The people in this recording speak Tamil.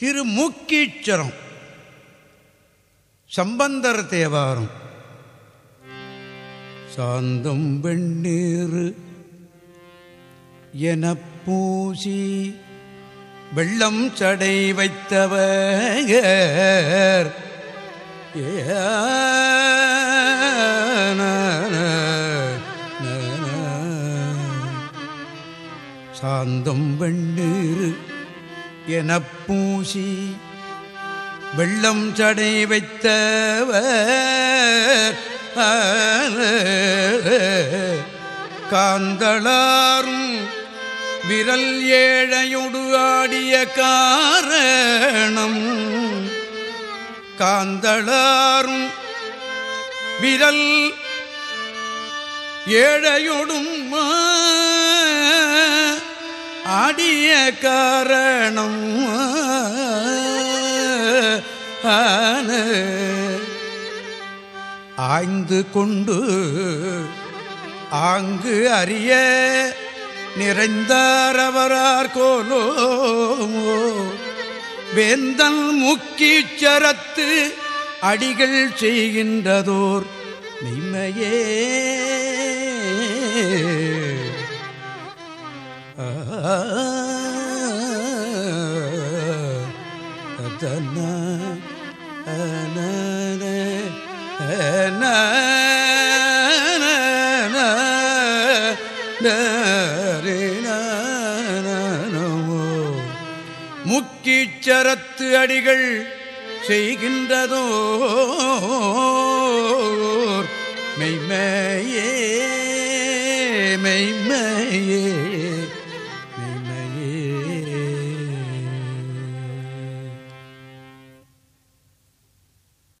திரு மூக்கீச்சரம் சம்பந்தர் தேவாரம். சாந்தம் வெண்ணீர் என பூசி வெள்ளம் சடை வைத்தவர். சாந்தம் வெண்ணீர் எனப் பூசி வெள்ளம் சடை வைத்தவர். காந்தளாரும் விரல் ஏழையொடு ஆடிய காரணம். காந்தளாரும் விரல் ஏழையொடும் ஆடிய காரணம். ஆய்ந்து கொண்டு ஆங்கு அறிய நிறைந்தாரவரார் கோலோ வேந்தன் முக்கீச்சரத்து அடிகள் செய்கின்றதோர் மெய்மையே. ஆ. முக்கிச்சரத்து அடிகள் செய்கின்றதோ மெய்மையே மெய்மையே.